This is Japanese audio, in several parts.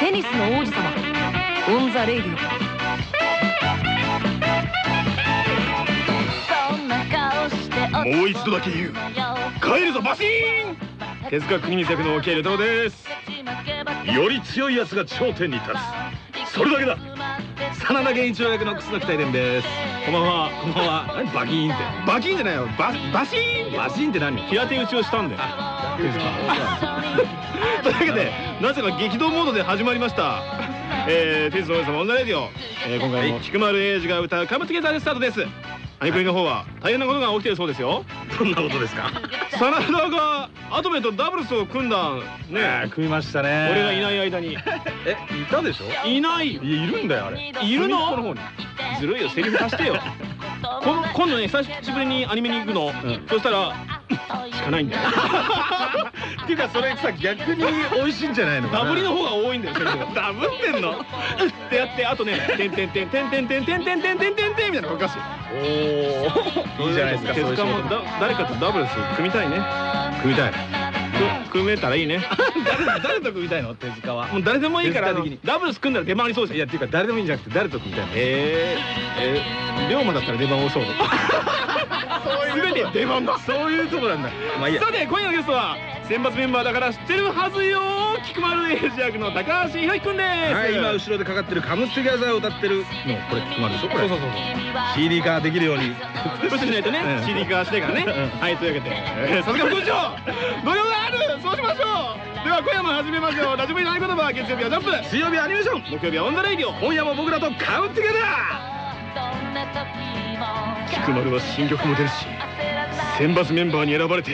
テニスの王子様 on the Radio もう一度だけ言う。帰るぞバシーン。手塚国光役の慶太郎です。より強い奴が頂点に立つ。それだけだ。真田弦一郎役の楠大典ですこんばんは。こんばんは。何バキーンって。バキーンじゃないよ。ババシーンバシーンって何？平手打ちをしたんだよ というわけでなぜか激動モードで始まりました。えー、テニスの王子様 on the Radio、えー、今回も菊丸英二が歌う「 Come Together」でスタートですアニプリの方は大変なことが起きてるそうですよ。どんなことですか？真田がアトメとダブルスを組んだね。組みましたね。俺がいない間に。えいたでしょ？いない。よいやいるんだよあれ。いるの？ずるいよセリフ貸してよ。この今度ね久しぶりにアニメに行くの、そしたらしかないんだよ。っていうかそれさ逆に美味しいんじゃないのダブりの方が多いんだよセリフがダブってんの？ってやってあとね「てんてんてんてんてんてんてんてんてんてんてんてん」みたいなのおかしいおおいいじゃないですか手塚もだ誰かとダブルス組みたいね組みたい組めたらいいね。誰 誰と組みたいの？手塚は。もう誰でもいいからダブルス組んだら出回りそうじゃん。いやっていうか誰でもいいんじゃなくて誰と組みたいの。えー、えー、リョーマだったら出番多そう。全て出番だ。そういうとこなんだ。まあいいや。さて今夜のゲストは選抜メンバーだから知ってるはずよ。菊丸英二役の高橋広樹くんです。はい今後ろでかかってる「Come together」を歌ってるのこれ決まるでしょ？これ。そうそうそうそう。CD 化できるように。プッシュしないとね うん CD 化してからね。はいというわけで。えーさすが副部長土曜そうしましょう。では今夜も始めましょう。ラジオビない言葉月曜日はジャンプ。水曜日アニメーション。木曜日は on the radio。今夜も僕らと come together菊丸は新曲も出るし選抜メンバーに選ばれて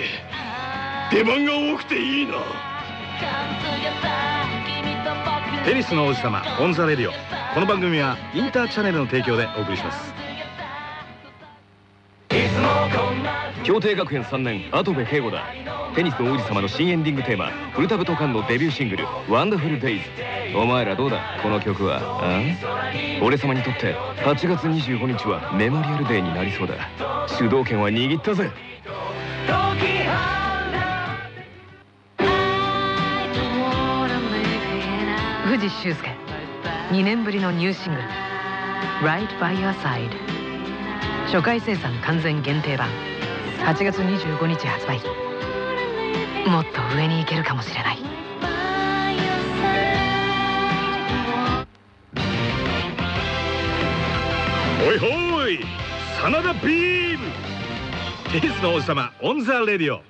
出番が多くていいなーテニスの王子様 on the radio。この番組はインターチャネルの提供でお送りします氷帝学園3年跡部景吾だ。テニスの王子様の新エンディングテーマ Pull Tab to Can のデビューシングル「Wonderful days お前らどうだ？この曲は。あ？俺様にとって8月25日はメモリアルデーになりそうだ。主導権は握ったぜ。藤修介。2年ぶりのニューシングル「Right by Your Side」初回生産完全限定版。8月25日発売。もっと上に行けるかもしれない。おいほい真田ビーム。テニスの王子様 on the radio。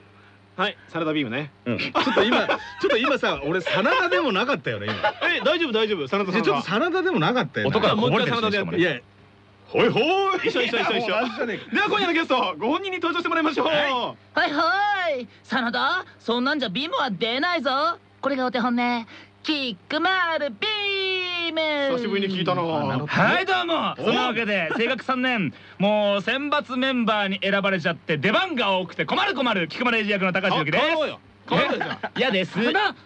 はい真田ビームね。うん。ちょっと今ちょっと今さ俺真田でもなかったよね今。え大丈夫大丈夫真田ちょっと真田でもなかったよね。音からこぼれてるもう一回真田でやって。いやほいほい。一緒一緒一緒一緒では今夜のゲストご本人に登場してもらいましょう、はいはい。真田そんなんじゃビームは出ないぞ。これがお手本ね。キックマルビーム。久しぶりに聞いたな。はいどうも。そのわけで声楽3年。もう選抜メンバーに選ばれちゃって出番が多くて困る困る。菊丸英二役の高橋由紀です嫌です。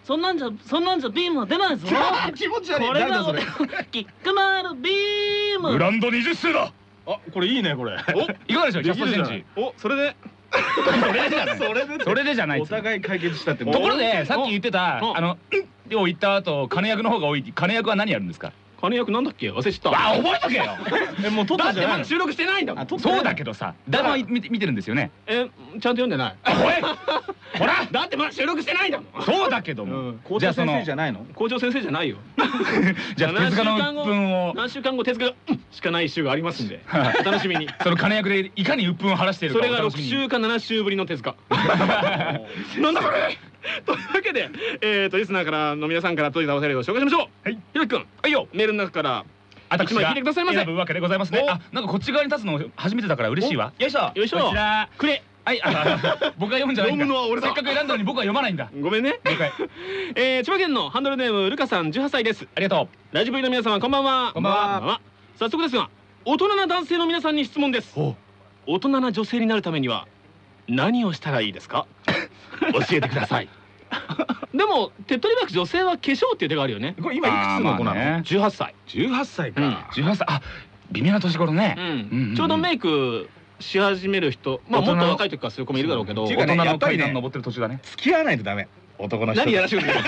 そんなんじゃそんなんじゃビームは出ないぞ。気持ち悪い。これがキックマルビーム。ブランド20周だ。あこれいいねこれ。いかがでしょうできるじゃん。100センチおそれで。それでじゃない。それでそれでじゃないお互い解決したってと。ころでさっき言ってたお。あの「うん」を言った後金役の方が多い。金役は何やるんですか？金役なんだっけ？忘れちゃった。わ覚えとけよ。えもう撮っだたじゃないの？ってまだ収録してないんだもん。そうだけどさ台本は見て見てるんですよね？えちゃんと読んでない。おいほら。だってまだ収録してないんだもん。そうだけども。校長先じゃあその？生じゃないの校長先生じゃないよ。じゃあ手塚の鬱憤を。何週間後手塚しかない週がありますんで。お楽しみに。その金役でいかに鬱憤を晴らしているかそれが6お楽しみに。週か7週ぶりの手塚。なんだこれ というわけでえーとリスナーからの皆さんから届いたお便りを紹介しましょう。はい。ひろきくん。はいよ。メールの中から私が一枚聞いてくださいませ。選ぶわけでございますね。おあなんかこっち側に立つの初めてだから嬉しいわ。よいしょ。よいしょ。こちら。くれ。はい。あ 僕が読んじゃないんだ。読むのは俺だ。せっかく選んだのに僕は読まないんだ。ごめんね。了解えー千葉県のハンドルネームルカさん18歳です。ありがとラジブリの皆様こんばんは。こんばんは。早速ですが大人な男性の皆さんに質問です。大人な女性になるためには何をしたらいいですか？教えてください。でも手っ取り早く女性は化粧っていう手があるよね。これ今いくつの子なの？あーまあね。18歳。18歳か。う18歳。あ微妙な年頃ね。ちょうどメイクし始める人まあもっと若い時からする子もいるだろうけど大人の階段登ってる途中だね。付き合わないとダメ男の人何やらしいこと言う。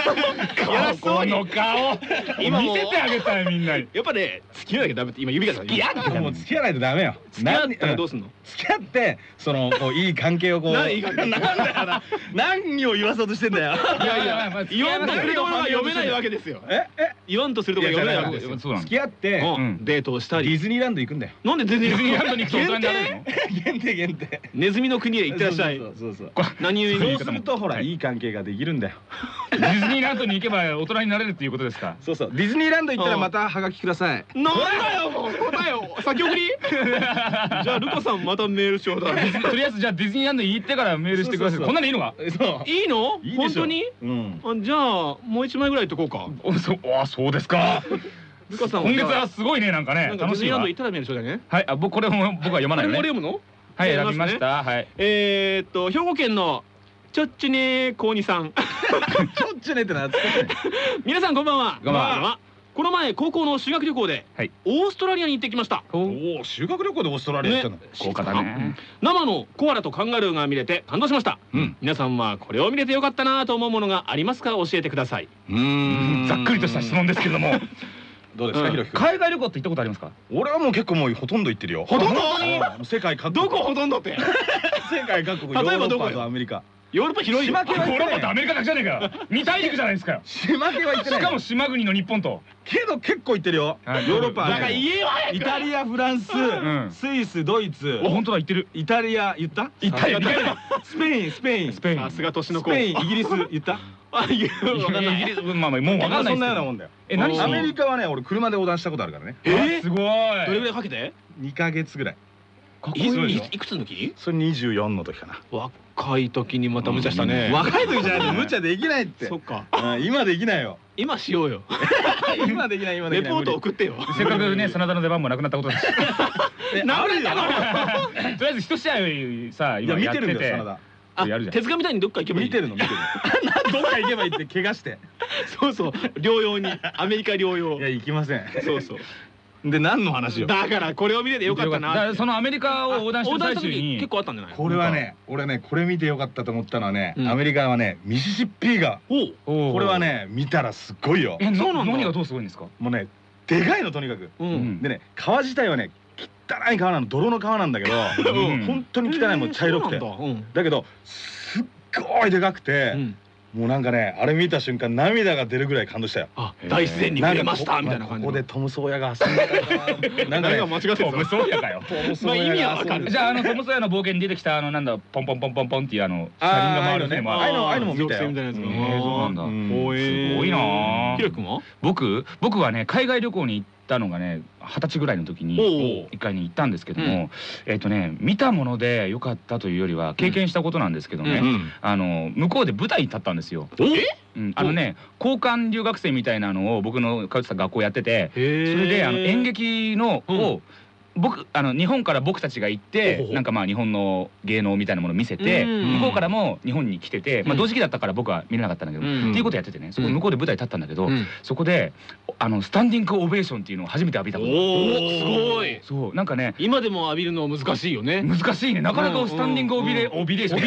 のやらしそうに。この顔。今も見せてあげたいみんなに。やっぱね付き合わなきゃダメって今指が付いやもう付き合わないとダメよ。付き合ったらどうすすんの？付き合ってそのこういい関係をこう。何を言わそうとしてんだよ。いやいや言わんとするところが読めないわけですよ。ええ？言わんとするところが読めないわけですよ。付き合ってうん。デートをしたり。ディズニーランド行くんだよ。なんでディズニディズニーランドに行くと大人になれるの？限定限定。ネズミの国へ行ってらっしゃい。そうそうそう何故にそうするとほらい。い関係ができるんだよ。ディズニーランドに行けば大人になれるっていうことですか？そうそう。ディズニーランド行ったらまたハガキください。なんだよもう答えを。先送り？じゃあルカさんまたメールちょうだ。いとりあえずじゃあディズニーランドに行ってからメールしてください。こんなのいいのか？いいの？本当に？うん。あじゃあもう一枚ぐらいとこうか。あそうですか。ルカさん今月はすごいねなんかね。楽しいわ。ズニーランド行ったらメールちょうだいね？はいあ僕これも僕は読まないよね。これも俺読むの？はい選びました。はい。えーっと兵庫県のちょっちゅねーこうにさん。ちょっちゅねってな皆さんこんばんは。こんばんは。この前高校の修学旅行ではい。オーストラリアに行ってきました。おお修学旅行でオーストラリア行ったの？豪華だね生のコアラとカンガルーが見れて感動しました、うん。皆さんはこれを見れてよかったなと思うものがありますか？教えてください。うん。ざっくりとした質問ですけども。どうですかうん。ひろき海外旅行って行ったことありますか？俺はもう結構もうほとんど行ってるよ。ほとんどうん世界各国。どこほとんどって？世界各国。例えばどこアメリカヨーロッパ広いよ。島系はヨーロッパとアメリカだけじゃねえかよ。二大陸じゃないですかよ。島系は行ってないしかも島国の日本と。けど結構行ってるよ。ヨはい。ーロッパ。だから言えよイタリアフランスん。スイスドイツ。お本当だ言ってる。イタリア言った？イタリアスペインスペイン。スペイン。さすが年の子スペインイギリス言った？あ言うわかんない イギリスまあまあもうわかんないそんなようなでもんだよ。え何アメリカはね俺車で横断したことあるからね。すかすごい。どれぐらいかけて？2ヶ月ぐらいかっこいいいくつの時？それ24の時かな。若い時にまた無茶したね。若い時じゃない。と無茶できないって。そっか。うん今できないよ。今しようよ。今できない今できない。レポート送ってよ。せっかくね真田の出番もなくなったことだし。えなるよ。とりあえず一試合さいや見てるん今やってて。だよ真田あやるじゃん。手塚みたいにどっか行けばいい？見てるの見てるの。どっか行けばいいって怪我して。そうそう。療養に。アメリカ療養。いや行きません。そうそうで何の話よ？だからこれを見れてよかったなそのアメリカを横断してる最中に。結構あったんじゃないこれはね俺ねこれ見てよかったと思ったのはねうん。アメリカはねミシシッピ川おう。ここれはね見たらすっごいよ。えなそうなんだ。何がどうすごいんですか？もうねでかいのとにかく。ううん。んでね川自体はね汚い川なの泥の川なんだけどうん。本当に汚いもう茶色くて。だけどすっごいでかくてうんもうなんかねあれ見た瞬間涙が出るぐらい感動したよ。あ大自然に触れましたみたいな感じここでトムソーヤが遊んでたな。んか間違ってるトムソーヤかよ。トムソまあ意味はわかる。じゃああのトムソーヤの冒険に出てきたあのなんだポンポンポンポンポンっていうあの車輪が回る船もある。ああいうのああいうのも見たよ。みたいなやつえーそうなんだ。すごいなあ。ひろきくんは？僕僕はね海外旅行に行ったのがね二十歳ぐらいの時におう一回に行ったんですけども、えっ、とね見たもので良かったというよりは経験したことなんですけどね、うんあの向こうで舞台に立ったんですよ。えうん、あのね交換留学生みたいなのを僕の通ってた学校やっててそへれであの演劇のうん。を僕あの日本から僕たちが行ってなんかまあ日本の芸能みたいなものを見せてうん。向こうからも日本に来てて、まあ、うん同時期だったから僕は見れなかったんだけど、うん。っていうことやっててねそこ向こうで舞台立ったんだけど、うん。そこであのスタンディングオベーションっていうのを初めて浴びたことおおすごい。そうなんかね今でも浴びるの難しいよね。難しいね。なかなかスタンディングオビレオビレーション。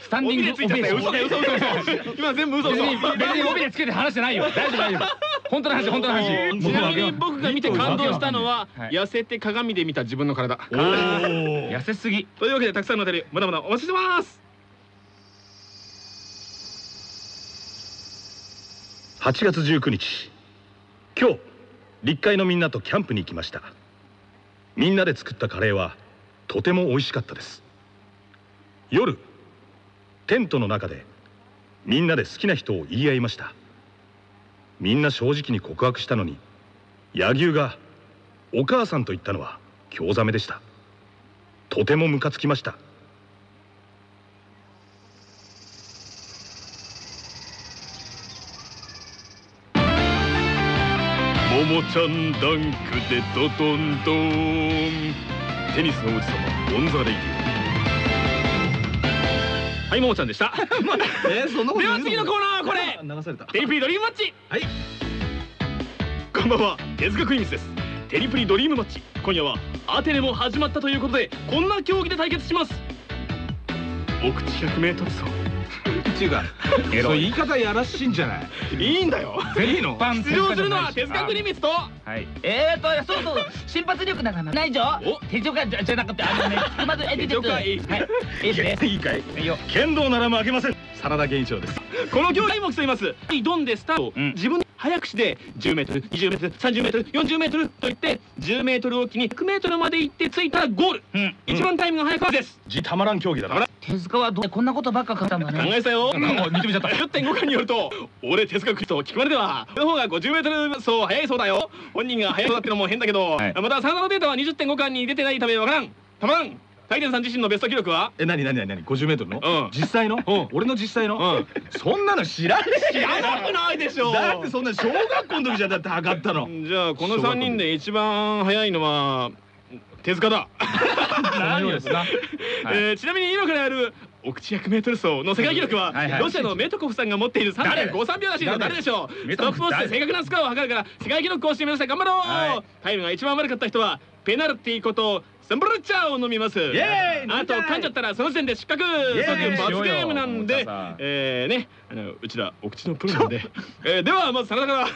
スタンディングオベーション嘘だよ。嘘嘘嘘。今全部嘘嘘。別に別にオビレつけて話してないよ。大丈夫大丈夫。本当の話本当の話。ちなみに僕が見て感動したのははい。痩せて鏡で見た自分の体。痩せすぎ。というわけでたくさんのお便りまだまだお待ちしてます。8月19日。今日立会のみんなとキャンプに行きました。みんなで作ったカレーはとても美味しかったです。夜テントの中でみんなで好きな人を言い合いました。みんな正直に告白したのに柳生がお母さんと言ったのは興ざめでした。とてもムカつきました。ももちゃんダンクでドドンドン。テニスの王子様 on the ra はいももちゃんでした。えそんなことでは次のコーナーこれ。流された。テニプリドリームマッチ。はい。こんばんは手塚クイーンズです。テニプリドリームマッチ。今夜はアテネも始まったということでこんな競技で対決します。お口 100m 走違う エロい。そう言い方やらしいんじゃない？いいんだよ。いいの。出場するのは手塚国光と。はい。えーとそうそう。瞬発力なんかないじゃんお？手錠がじゃなくてあのね。まずえ手錠かいい。はい。いいです。ねいいかい。いい。よ。剣道なら負けません。真田源一郎です。この競技も競います。挑んでスタートをうん自分で早くして 10m20m30m40m といって 10m おきに 100m まで行って着いたらゴール。うん。一番タイムが速くです。字たまらん競技だな。手塚はどうこんなことばっか書いたんだ考ねえたよ。うんちゃった。10.5巻によると俺哲学と聞くまでではの方が 50m 走速いそうだよ。本人が速いそうだってのも変だけど、はい。また真田のデータは20.5巻に出てないためわからん。たまらん大天さん自身のベスト記録は？え何何何何50メートルの、うん。実際の、うん。俺の実際の、うん。そんなの知らねえよ。知らなくないでしょ。だってそんな小学校の時じゃだって測ったの。じゃあこの3人で一番速いのは手塚だ、何をですな はい。えーちなみに今からやるお口 100m 走の世界記録はロシアのメトコフさんが持っている3.53秒らしいの誰？でしょう？ストップウォッチで正確なスコアを測るから世界記録更新目指して頑張ろう、はい。タイムが一番悪かった人はペナルティーことサンブルッチャーを飲みます。あと噛んじゃったらその時点で失格。罰ゲームなんでえーねあのうちらお口のプロなんでえーではまず真田から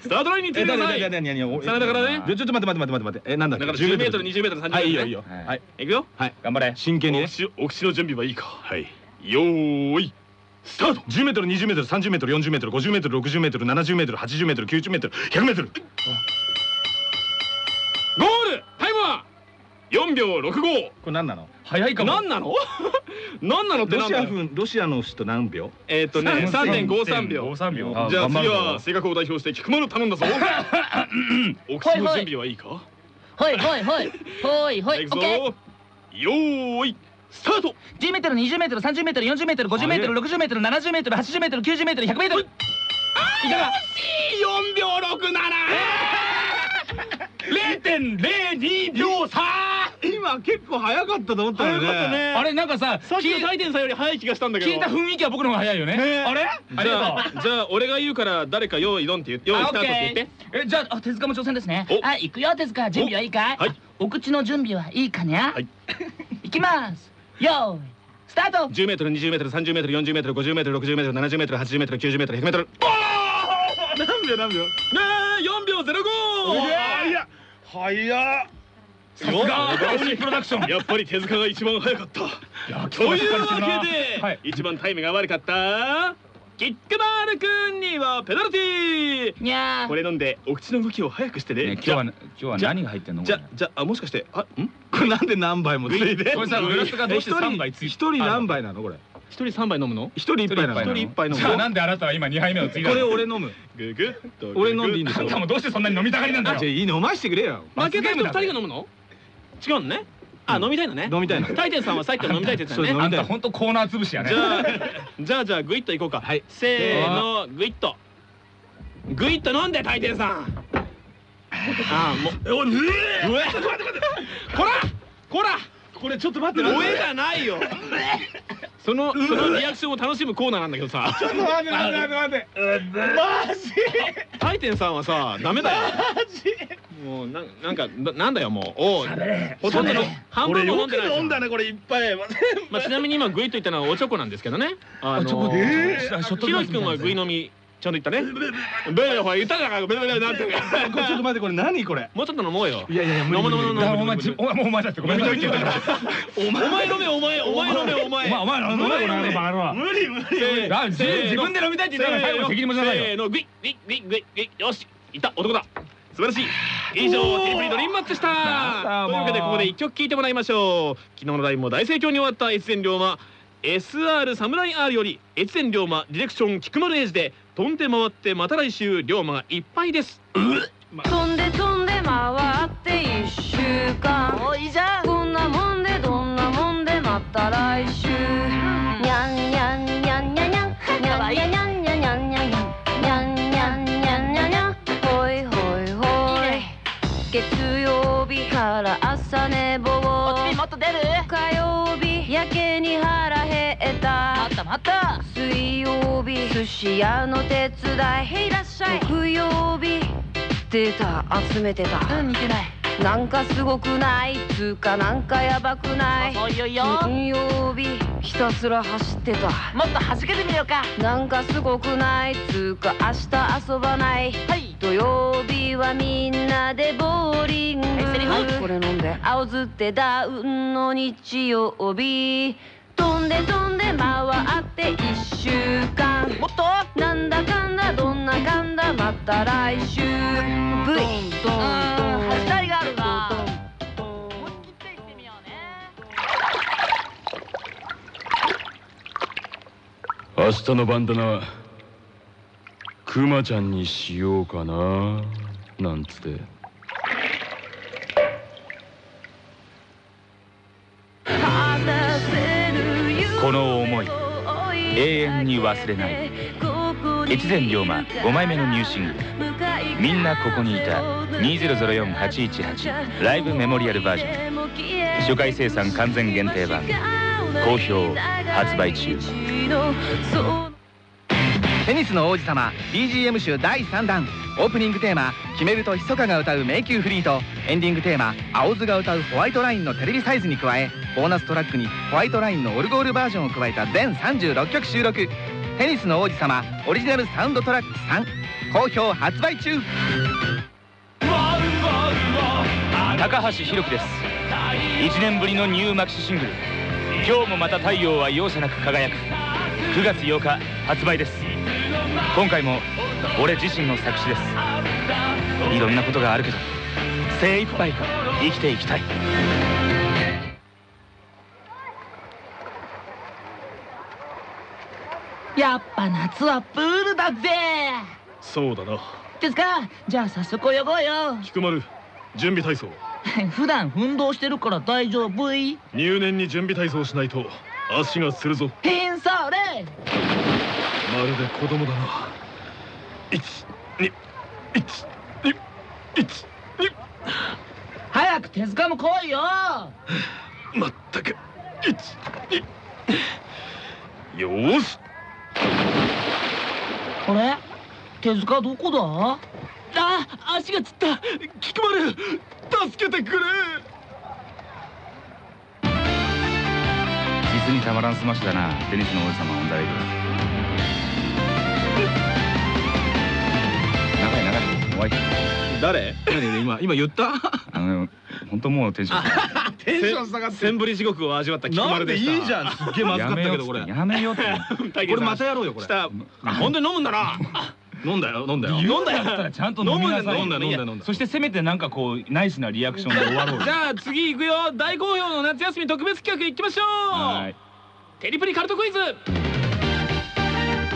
スタートラインについてください何何何何真田からねちょっと待って待って待って待ってえなんだっけだから 10m、20m、30m はいいいよいいよはいはいいくよ頑張れ真剣にねお口の準備はいいかはいよーいスタート10 4秒65これ何なの？早いかも。何なの？何なのってロシア何だよ風ロシアの人何秒？えーっとね3.53秒。3秒。じゃあ次は性格を代表して菊丸頼んだぞ。お口の準備はいいか？ほいほいほい。ほいほい。いくぞ。オッケー。よーいスタート。10メートル20メートル30メートル40メートル50メートル60メートル70メートル80メートル90メートル100メートル。い。かが4秒0.02秒差今結構早かったと思った早かったね。あれなんかささっきの大天さんより早い気がしたんだけど。聞いた雰囲気は僕の方が早いよね。ね。あれ？ありじゃがあじゃあ俺が言うから誰か用意ドンって言って用意スタートって言って。あオッケーえじゃああ手塚も挑戦ですね。お。はい行くよ手塚。準備はいいかはい。お口の準備はいいかにゃ？はい。いきます。よーいスタート。10メートル20メートル30メートル40メートル50メートル60メートル70メートル80メートル90メートル100メートル。何秒何秒ねえ4秒05早っ早っさすが大西プロダクション。やっぱり手塚が一番早かった。というわけで、はい。一番タイムが悪かったキックバール君にはペナルティー。にゃー。これ飲んでお口の動きを早くしてね。ね今日は今日は何が入ってんの？じゃじゃあもしかしてあん？これなんで何杯もついて？これさグラスがどうして3杯ついて？一人何杯なの？これ。一人3杯飲むの？一人一杯なの？一人一杯飲むじゃあなんであなたは今2杯目をついたこのれ俺飲む。ググ俺飲んでいいんでしょ？あんたもどうしてそんなに飲みたがりなんだよ。じゃあいい飲ましてくれよ。負けた人2罰ゲームだぜ人が飲むの？違うのね。あ飲みたいのね。飲みたいの。大天さんはさっきから飲みたいって言ってたよねあんた本当コーナー潰しやね。じゃあじゃあじゃあグイッといこうか。はい。せーのグイッと。グイッと飲んで大天さん。ああもう。おいううえこらこら。これちょっと待っておえじゃないよ。そのそのリアクションを楽しむコーナーなんだけどさ。ちょっと待って待って待って。待ってマジ大天さんはさダメだよもうななんかななんだよもう。おうほとんどの半分も飲んでない飲んだねこれいっぱい。まあちなみに今グイッと言ったのはおチョコなんですけどね。あチョコのひろきくんはグイ飲みちゃんと言ったね。ベレほら言ったじゃんベレベレなんてちょっと待ってこれ何これもうちょっと飲もうよいやいやいや飲む飲む飲むお前自お前もうお前だってごめんなさいって言ったからお前飲めお前お前飲めおお前前お前飲めこの野郎バカ無理無理自分で飲みたいって言ったら最後に責任持ちなさいよせーのグイグイグイグイグイよしいった男だ素晴らしい。以上テレビドリームマッチでした。というわけでここで一曲聴いてもらいましょう。昨日のライブも大盛況に終わった越前龍馬 SR サムライ R より越前龍馬ディレクション菊丸エイジで飛んで回ってまた来週龍馬がいっぱいです。飛んで飛んで回って一週間。おいいじゃん。こんなもんでどんなもんでまた来週寿司屋の手伝いへいらっしゃい木曜日データ集めてたうん似てないなんかすごくないつうかなんかやばくないそういよいよ金曜日ひたすら走ってたもっと弾けてみようかなんかすごくないつうか明日遊ばないはい土曜日はみんなでボーリングはいこれ飲んで青ずってダウンの日曜日飛んで飛んで回って一週間もっとなんだかんだどんなかんだまた来週。V うん走りがあるな明日のバンダナクマちゃんにしようかな。なんつってこの思い永遠に忘れない。越前龍馬5枚目のニューシングル「みんなここにいた。2004818ライブメモリアルバージョン」初回生産完全限定版。好評発売中。テニスの王子様 BGM 集第3弾。オープニングテーマ「決めるとひそかが歌う迷宮フリー」とエンディングテーマ「青津が歌うホワイトライン」のテレビサイズに加えボーナストラックにホワイトラインのオルゴールバージョンを加えた全36曲収録。テニスの王子様オリジナルサウンドトラック3好評発売中。高橋宏樹です。1年ぶりのニューマキシシングル「今日もまた太陽は容赦なく輝く」9月8日発売です。今回も俺自身の作詞です。いろんなことがあるけど精一杯生きていきたい。やっぱ夏はプールだぜ。そうだな。ですか？じゃあ早速泳ごうよ。菊丸準備体操。普段運動してるから大丈夫い？入念に準備体操しないと足がするぞ。変それまるで子供だな。一二一二一二。早く手塚も来いよ。まったく。一二。よーし。あれ？手塚どこだ？あ足がつった。菊丸助けてくれ。実にたまらんスマッシュだな。テニスの王子様 on the radio怖い。誰？今今言った？あの本当もうテンション下テンション下がってセンブリ地獄を味わった菊なんでい丸でしたいじゃん。すっげえまずかったけどこれ。やめようって。これまたやろうよこれ。本当に飲むんだな？飲んだよ飲んだよ。飲んだったらちゃんと飲みなさい。飲んだ飲んだ飲んだそしてせめてなんかこうナイスなリアクションで 終わろう。よじゃあ次行くよ。大好評の夏休み特別企画行きましょはい。うテニプリカルトクイズ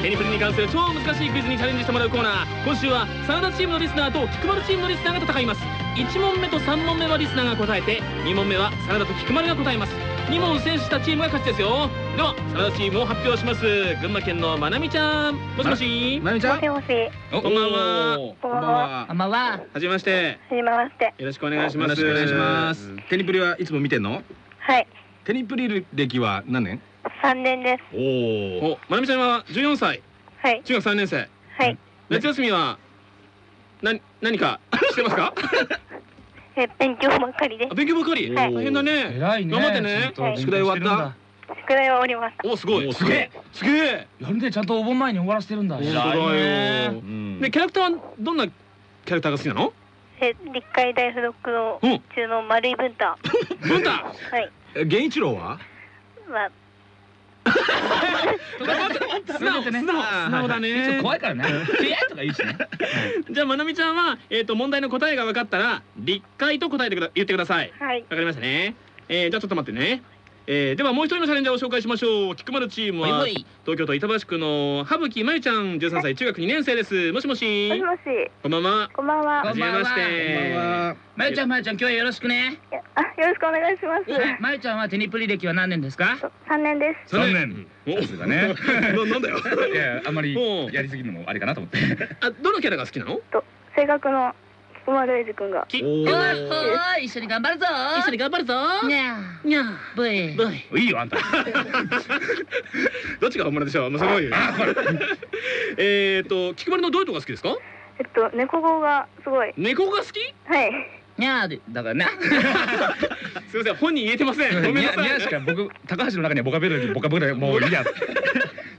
テニプリに関する超難しいクイズにチャレンジしてもらうコーナー。今週は真田チームのリスナーと菊丸チームのリスナーが戦います。1問目と3問目はリスナーが答えて2問目は真田と菊丸が答えます。2問選手したチームが勝ちですよ。では真田チームを発表します。群馬県のまなみちゃん。もしもし。まゆみちゃん。もしもし、こんばんは。こんばんは。あんまは。はじめまして。はじめまして。よろしくお願いします。よろしくお願いします。テニプリはいつも見てんの？はい、テニプリ歴は何年？三年です。おおおまなみちゃんは14歳。はい、中学3年生。はい、夏休みはな何か してますか？え、勉強ばっかりです。あ。勉強ばかり。はい。大変だね。偉いね。頑張ってね。宿題終わっ宿題は終わりました。おすごい。おすげえ。すげえ。やるね。ちゃんとお盆前に終わらせてるんだ。本当だようんでキャラクターはどんなキャラクターが好きなの？え、立海大附属のうん。中の丸い文太。は文太。い、え源一郎は？まあ、素直素直素直だね。と怖いからね。ピエッとか言うしね。じゃあまなみちゃんはえっと問題の答えが分かったら立会と答えてくだ言ってください。はい、わかりましたね。えーじゃあちょっと待ってねえーではもう一人のチャレンジャーを紹介しましょう。菊丸チームは東京都板橋区の羽吹まゆちゃん13歳中学2年生です。もしもし。もしもし、こんばんは。こんばんは。はじめまして。まゆちゃんまゆちゃん今日はよろしくね。あ、よろしくお願いします。まゆちゃんはテニプリ歴は何年ですか？三年です。三年。お。さすがね。ななんだよ。いやあんまりやりすぎるのもあれかなと思って。あどのキャラが好きなの？と、性格の菊丸英二君が。きおうわーほー一緒に頑張るぞ。一緒に頑張るぞ。にゃにゃブイ。ブイ。いいよあんた。どっちが本物でしょう？まあすごい えっと菊丸のどういうとこが好きですか？えっと、猫語がすごい。猫が好き？はい、にゃーで。だからね すみません本人言えてません。ごめんなさい。ニャーしか僕高橋の中にはボカブラボカブラもういいや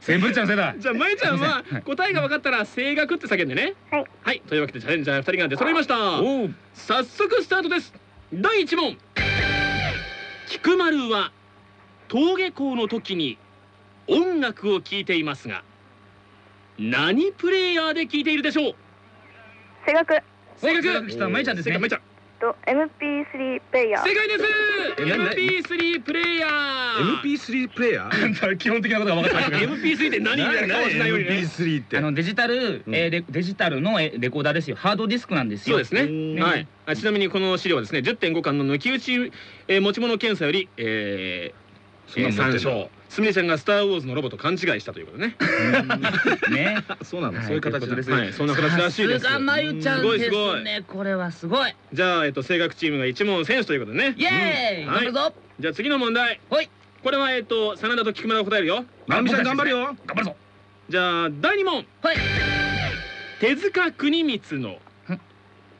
センブリちゃんのせいだじゃあまゆちゃんは答えが分かったら声楽って叫んでね。はい。はい。というわけでチャレンジャー2人が出揃いました。早速スタートです。第1問。菊丸は登下校の時に音楽を聴いていますが何プレイヤーで聴いているでしょう？声楽。声楽。まゆちゃんですね。まゆちゃんと MP3 プレイヤー正解です。えなな MP3 プレイヤー MP3 プレイヤー基本的なことが分かってます。けど MP3 って何？みたい？な顔しないようにね。MP3 って。あのデジタル、うん。えーレデジタルのえーレコーダーですよ。ハードディスクなんですよ。そうですね。うんはい。あちなみにこの資料はですね、10.5巻の抜き打ち、えー持ち物検査より、えー、そんなの持ってんの？参照。すみれちゃんがスターウォーズのロボと勘違いしたということね。ね。そうなの。はい。そういう形ですはい、そんな形らしいです。さすがまゆちゃんすごいですごいね。これはすごい。じゃあ、えっと、声楽チームが一問選手ということでね。イエーイ。うん。頑張るぞ。じゃあ次の問題。ほい。これは、えっと、真田と菊村が答えるよ。まみちゃん頑張るよ。頑張るぞ。じゃあ、第二問。はい。手塚国光の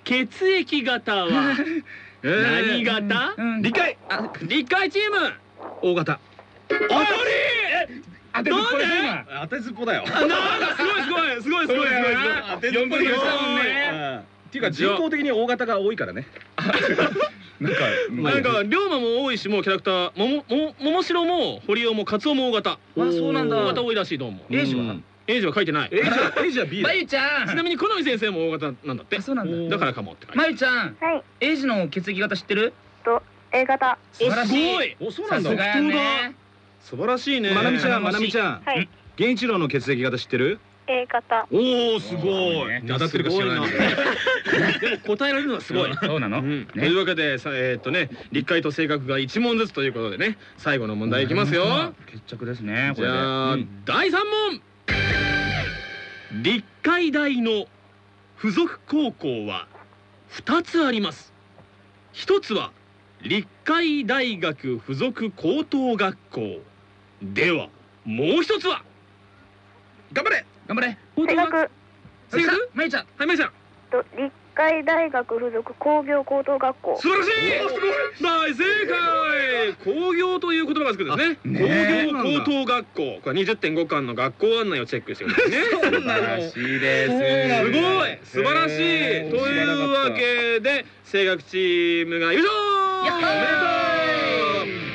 血液型は 何型、うん。理解。立会チーム。大型当たり当てずっぽでしょ今当てずっぽだよ。なんかすごいすごいすごいすごい。すごいすごい当てずっぽでしたもんね。っていうか人口的に大型が多いからね。なんかなんか龍馬も多いしもうキャラクターももも桃城も堀尾もカツオも大型。あそうなんだ。大型多いらしいどうも。エイジは？うんエイジは書いてない。エイジはエイジは B だ。まよゆちゃん。ちなみに好み先生も大型なんだって。あそうなんだ。だからかもって書いてまゆちゃん。はい。エイジの血液型知ってる？と A 型。おすごい。おそうなんだ。さすがやね素晴らしいね。まなみちゃんまなみちゃん。はい。源一郎の血液型知ってる？A 型。おおすごい。ね。当たってるか知らないで。も答えられるのはすごい。そうなの？うん。とねいうわけでさえーっとね立会と性格が一問ずつということでね最後の問題いきますよ。決着ですねこじゃあ、うん。第三問。立海大の附属高校は2つあります。一つは立海大学附属高等学校ではもう一つは。頑張れ。頑張れ。声楽声楽まゆちゃん。はいまいちゃん。と立海大学附属工業高等学校。素晴らしい。大正解。工業という言葉がつくんですね。ね工業高等学校。これ20.5巻の学校案内をチェックしてくださいね。素晴らしいです。すごい。素晴らしい。というわけで声楽チームが優勝。やったー。おめでとう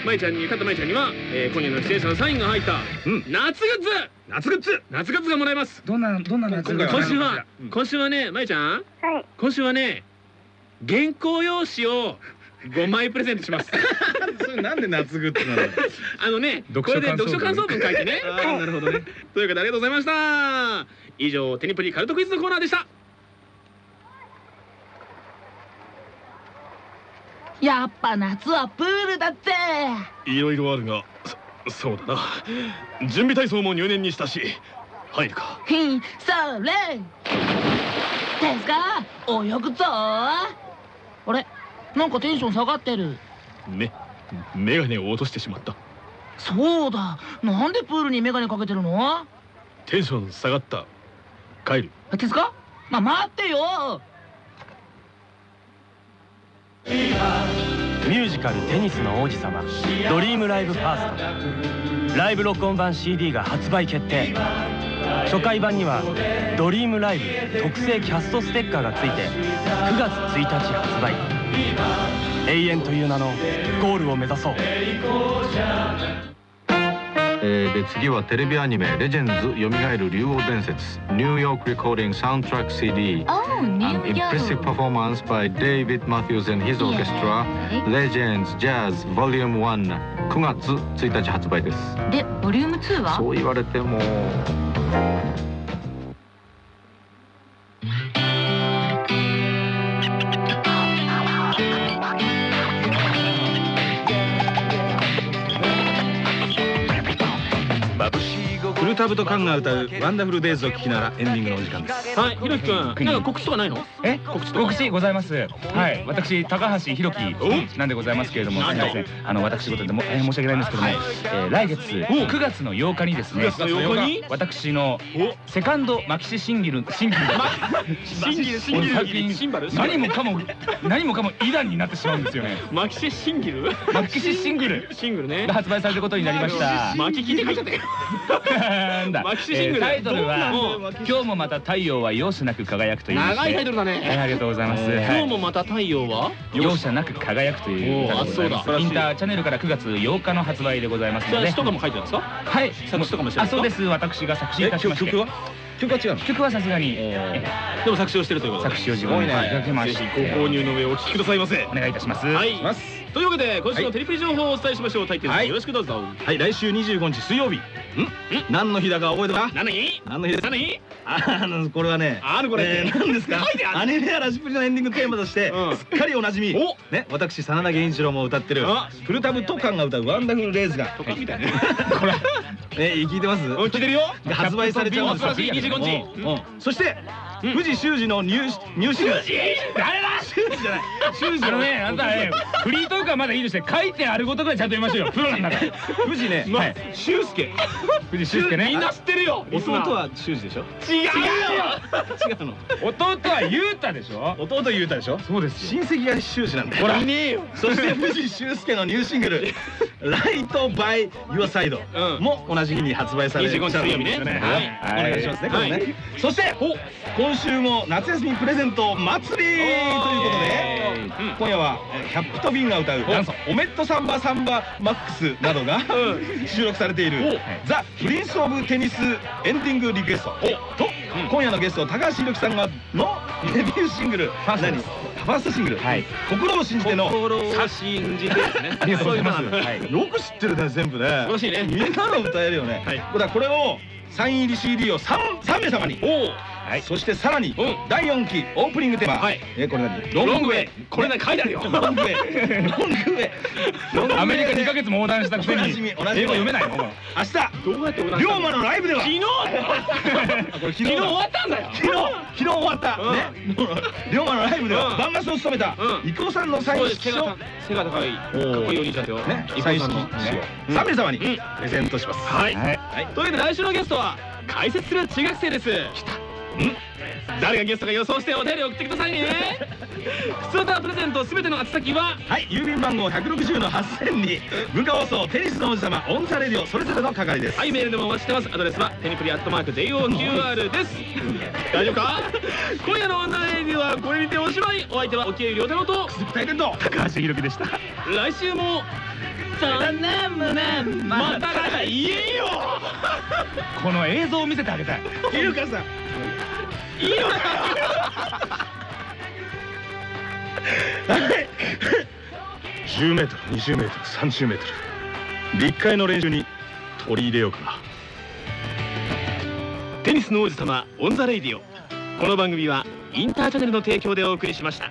まいちゃんに勝ったまいちゃんには、えー、今夜の出演者のサインが入ったうん。夏グッズ！夏グッズ。夏グッズがもらえます。どんなどんな夏今回今週はうん。今週はねまいちゃん？はい。今週はね原稿用紙を5枚プレゼントします。それなんで夏グッズなの？あのねこ読書れで読書感想文書いてね。なるほどね。ということでありがとうございました。以上テニプリカルトクイズのコーナーでしたやっぱ夏はプールだって。いろいろあるがそそうだな。準備体操も入念にしたし入るか。ひんそれ。ですか？泳ぐぞ。あれ？なんかテンション下がってる。めメガネを落としてしまった。そうだ。なんでプールにメガネかけてるの？テンション下がった。帰る。えですか？まあ待ってよミュージカル「テニスの王子様ドリームライブファースト」ライブ録音版 CD が発売決定。初回版には「ドリームライブ」特製キャストステッカーが付いて9月1日発売。永遠という名のゴールを目指そう。えー、で次はテレビアニメ「レジェンズよみがえる竜王伝説」「ニューヨーク・レコーディング・サウンドトラック CD」「インプレッシブ・パフォーマンス」by David Matthews and his orchestra「レジェンズ・ジャズ・ボリューム1」9月1日発売です。でボリューム2は？そう言われても。タブとカンが歌うワンダフルデイズを聞きながらエンディングのお時間です。はいひろきくん。なんか告知とかないの？え？告知告知ございます。はい。私高橋ひろきなんでございますけれどもすみません。あの私事でも大変申し訳ないんですけども、えー来月9月の8日にですね9月の8日に？私のセカンドマキシシンギルシンギル。シンギルシンギル。シンバル。何もかも何もかもイダンになってしまうんですよね。マキシシンギル？マキシシングル。シングルね。が発売されることになりました。マキキって書いちゃったよなんだ。えータイトルはどんな「今日もまた太陽は容赦なく輝く」という長いタイトルだね。はいありがとうございます。今日もまた太陽は？容赦なく輝くという歌でございます。おーあそうだ。インターチャンネルから9月8日の発売でございますので。じゃあ詩とかも書いてあるんですかはい。作詞とかもしてるんですかあそうです。私が作詞いたしまして。曲は？曲は違うの？曲はさすがに。でも作詞をしてるということで。作詞を自分でいただきまして。ご購入の上お聞きくださいませ。お願いいたします。はいというわけで今週のテレビ情報をお伝えしましょうタイテルさんよろしくどうぞ。はい来週25日水曜日。ん何の日だか覚えてた？何？何の日です？か何？あのこれはねあるこれ。えー何ですか？アニメやラジプリのエンディングテーマとしてうん。すっかりおなじみ。お。ね私真田弦一郎も歌ってるあ。 Pull Tab to Can が歌う Wonderful days が。とかみたいな。これ。えー聞いてます？聞いてるよ。で発売されちゃうんです。よ素晴らしい25日うんうんそして不二周二のニューニューシングル誰だじゃない。周二あのねあんたねフリートークはまだいいとして書いてあることぐらいちゃんと言いましょうよ。プロなんだから。不二ね周助。不二周助ね。みんな知ってるよ。弟は周二でしょ？違うよ。違うの。弟は裕太でしょ？弟裕太でしょ？そうですよ。親戚が周二なんだ。よほらいねえよそして不二周助のニューシングル「Right by your side。うん」も同じ日に発売され25日水曜日ね。はい。はい。お願いしますねこはい。れねそして今週も夏休みプレゼント祭りということでうん。今夜はえーキャップとビンが歌う元祖オメットサンバサンバマックスなどが 収録されている「 The Prince of Tennis エンディングリクエスト」と。今夜のゲスト高橋広樹さんがのデビューシングル。何？ファーストシングル。はい「心を信じて」の。心を信じてですね。いますそういうのはい。よく知ってるね全部ね。素晴らしいね。みんなの歌えるよね、はい。これはこれをサイン入り CD を 3, 3名様に。おおはい、そしてさらにうん。第4期オープニングテーマ、はい。えこれ何？ Long way。これね書いてあるよ。 Long way。Long way。アメリカ2ヶ月も横断したくせに英語読めないの明日どうやって龍馬のライブでは。昨日？昨昨日終わったんだよ。昨日昨日終わった、龍馬のライブでは、うん。バンマスを務めた、うん。伊藤さんのサイン色紙を背が高いかっこいいお兄ちゃんだよ。ね。伊サイン藤さんの色紙をうん。3名様にうん。プレゼントします、はい。はい。というわけで来週のゲストは解説する中学生です誰がゲストか予想してお便り送ってくださいね。普通歌プレゼントすべての宛先ははい、郵便番号160の8000に文化放送テニスの王子様 on the radio それぞれの係です。はいメールでもお待ちしてます。アドレスはテニプリアットマーク JOQR です。大丈夫か？今夜の on the radio はこれにておしまい。お相手は置鮎龍太郎と大典と高橋広樹でした。来週もそんな胸またなんか言えよ。この映像を見せてあげたい。イルカさんいいのかよ10メートル20メートル30メートル。立会の練習に取り入れようかな。テニスの王子様 on the radio。この番組はインターチャネルの提供でお送りしました。